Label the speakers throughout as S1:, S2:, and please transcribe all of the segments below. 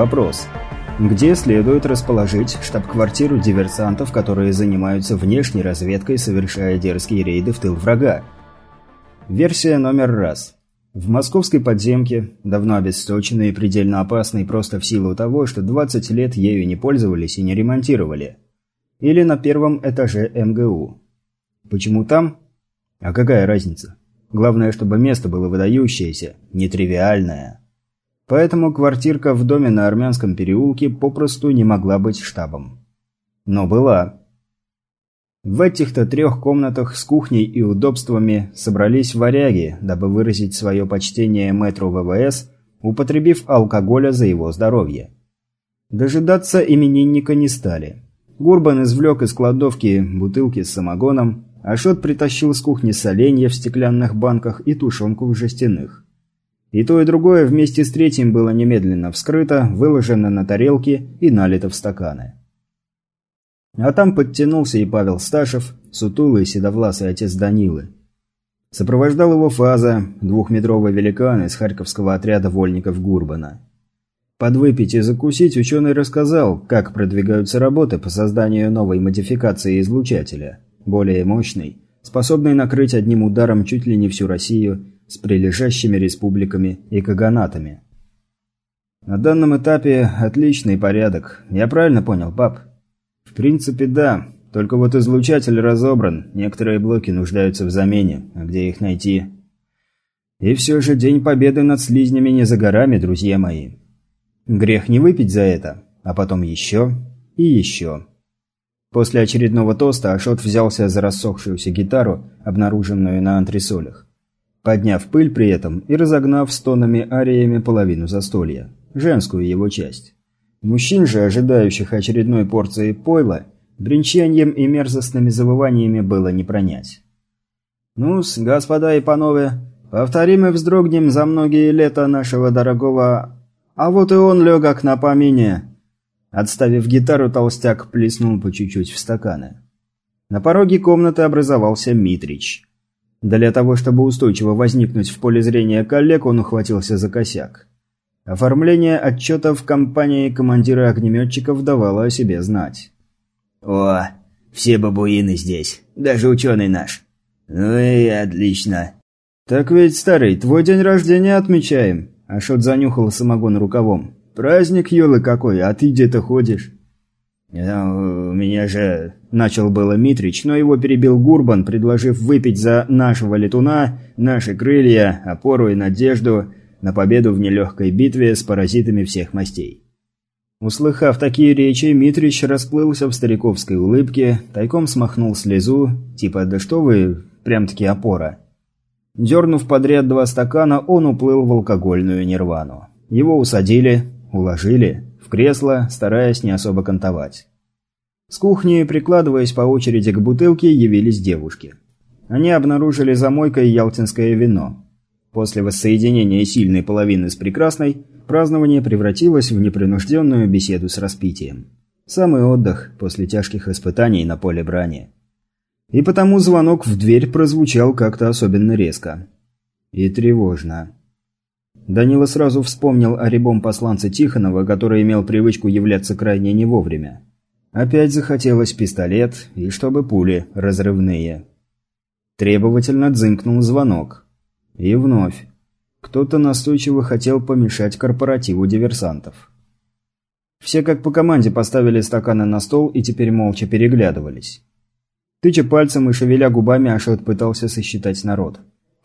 S1: Вопрос. Где следует расположить штаб-квартиру диверсантов, которые занимаются внешней разведкой, совершая дерзкие рейды в тыл врага? Версия номер раз. В московской подземке, давно обесточенной и предельно опасной просто в силу того, что 20 лет ею не пользовались и не ремонтировали. Или на первом этаже МГУ. Почему там? А какая разница? Главное, чтобы место было выдающееся, нетривиальное. Поэтому квартирка в доме на Армянском переулке попросту не могла быть штабом. Но была. В этих-то трех комнатах с кухней и удобствами собрались варяги, дабы выразить свое почтение мэтру ВВС, употребив алкоголя за его здоровье. Дожидаться именинника не стали. Гурбан извлек из кладовки бутылки с самогоном, Ашот притащил с кухни соленья в стеклянных банках и тушенку в жестяных. И то, и другое вместе с третьим было немедленно вскрыто, выложено на тарелки и налито в стаканы. А там подтянулся и Павел Сташев, сутулый седовласый отец Данилы. Сопровождал его фаза, двухметровый великан из харьковского отряда вольников Гурбана. Подвыпить и закусить ученый рассказал, как продвигаются работы по созданию новой модификации излучателя, более мощной, способной накрыть одним ударом чуть ли не всю Россию с прилежащими республиками и каганатами. На данном этапе отличный порядок. Я правильно понял, пап? В принципе, да. Только вот излучатель разобран, некоторые блоки нуждаются в замене, а где их найти? И все же День Победы над слизнями не за горами, друзья мои. Грех не выпить за это, а потом еще и еще. После очередного тоста Ашот взялся за рассохшуюся гитару, обнаруженную на антресолях. Подняв пыль при этом и разогнав стонами-ариями половину застолья, женскую его часть. Мужчин же, ожидающих очередной порции пойла, бренчаньем и мерзостными завываниями было не пронять. «Ну-с, господа и панове, повторим и вздрогнем за многие лета нашего дорогого... А вот и он, легок на помине!» Отставив гитару, толстяк плеснул по чуть-чуть в стаканы. На пороге комнаты образовался Митрич. Для того, чтобы устойчиво возникнуть в поле зрения коллег, он ухватился за косяк. Оформление отчетов компании командира огнеметчиков давало о себе знать.
S2: «О, все бабуины здесь, даже ученый наш. Ну и отлично».
S1: «Так ведь, старый, твой день рождения отмечаем», – Ашот занюхал самогон рукавом. «Праздник, елы какой, а ты где-то ходишь?»
S2: «У меня же...» – начал было Митрич, но его перебил Гурбан, предложив выпить за нашего летуна, наши крылья, опору и надежду на победу в нелегкой битве с паразитами всех мастей.
S1: Услыхав такие речи, Митрич расплылся в стариковской улыбке, тайком смахнул слезу, типа «да что вы, прям-таки опора». Дернув подряд два стакана, он уплыл в алкогольную нирвану. Его усадили, уложили, кресло, стараясь не особо кантовать. С кухни, прикладываясь по очереди к бутылке, явились девушки. Они обнаружили за мойкой ялтинское вино. После воссоединения сильной половины с прекрасной, празднование превратилось в непринужденную беседу с распитием. Самый отдых после тяжких испытаний на поле брани. И потому звонок в дверь прозвучал как-то особенно резко. И тревожно. Данила сразу вспомнил о рябом посланце Тихонова, который имел привычку являться крайне не вовремя. Опять захотелось пистолет, и чтобы пули разрывные. Требовательно дзынкнул звонок. И вновь. Кто-то настойчиво хотел помешать корпоративу диверсантов. Все как по команде поставили стаканы на стол и теперь молча переглядывались. Тыча пальцем и шевеля губами, Ашот пытался сосчитать народ.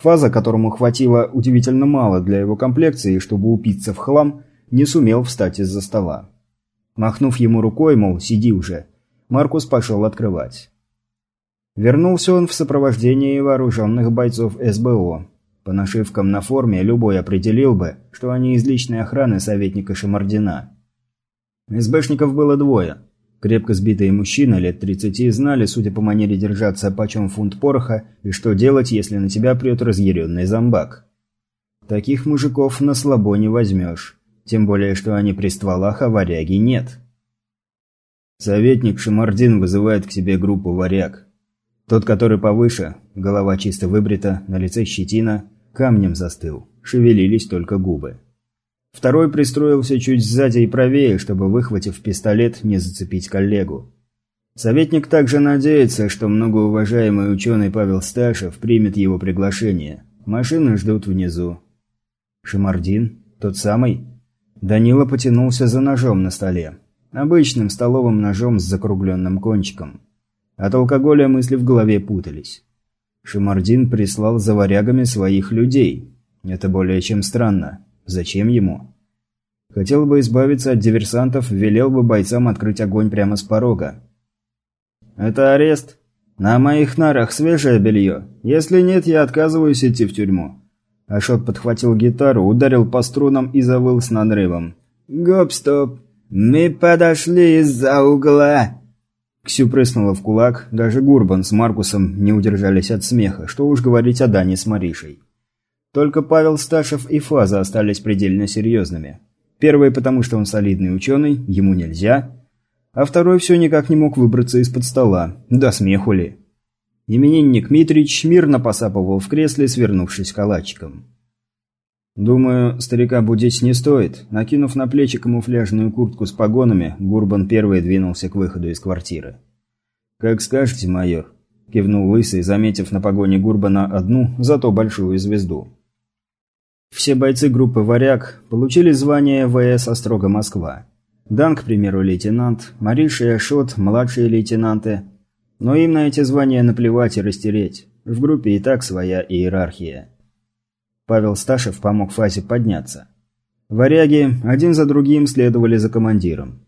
S1: Фаза, которому хватило удивительно мало для его комплекции, чтобы упиться в хлам, не сумел встать из-за стола. Махнув ему рукой, мол, сиди уже, Маркус пошел открывать. Вернулся он в сопровождении вооруженных бойцов СБО, по нашивкам на форме любой определил бы, что они из личной охраны советника Шамардина. СБшников было двое. Крепко сбитые мужчины лет 30 знали, судя по манере держаться, почем фунт пороха и что делать, если на тебя прет разъяренный зомбак. Таких мужиков на слабо не возьмешь. Тем более, что они при стволах, а варяги нет. Советник Шамардин вызывает к себе группу варяг. Тот, который повыше, голова чисто выбрита, на лице щетина, камнем застыл, шевелились только губы. Второй пристроился чуть сзади и правее, чтобы, выхватив пистолет, не зацепить коллегу. Советник также надеется, что многоуважаемый ученый Павел Сташев примет его приглашение. Машины ждут внизу. Шамардин? Тот самый? Данила потянулся за ножом на столе. Обычным столовым ножом с закругленным кончиком. От алкоголя мысли в голове путались. Шамардин прислал за варягами своих людей. Это более чем странно. Зачем ему? Хотел бы избавиться от диверсантов, велел бы бойцам открыть огонь прямо с порога. «Это арест. На моих нарах свежее белье. Если нет, я отказываюсь идти в тюрьму». Ашот подхватил гитару, ударил по струнам и завыл с надрывом. «Гоп-стоп! Мы подошли из-за угла!» Ксю прыснула в кулак, даже Гурбан с Маркусом не удержались от смеха, что уж говорить о Дане с Маришей. Только Павел Сташев и Фаза остались предельно серьезными. Первый, потому что он солидный ученый, ему нельзя, а второй все никак не мог выбраться из-под стола. Да смеху ли. Именинник Митрич мирно посапывал в кресле, свернувшись калачиком. Думаю, старика будить не стоит. Накинув на плечи камуфляжную куртку с погонами, Гурбан первый двинулся к выходу из квартиры. «Как скажете, майор», – кивнул Лысый, заметив на погоне Гурбана одну, зато большую звезду. Все бойцы группы «Варяг» получили звание ВС «Острога Москва». Дан, к примеру, лейтенант, Мариша и Ашот – младшие лейтенанты. Но им на эти звания наплевать и растереть. В группе и так своя иерархия. Павел Сташев помог Фазе подняться. Варяги один за другим следовали за командиром.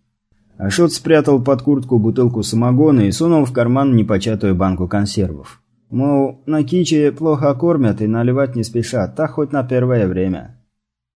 S1: Ашот спрятал под куртку бутылку самогона и сунул в карман непочатую банку консервов. Мол, на киче плохо кормят и наливать не спешат, так хоть на первое время.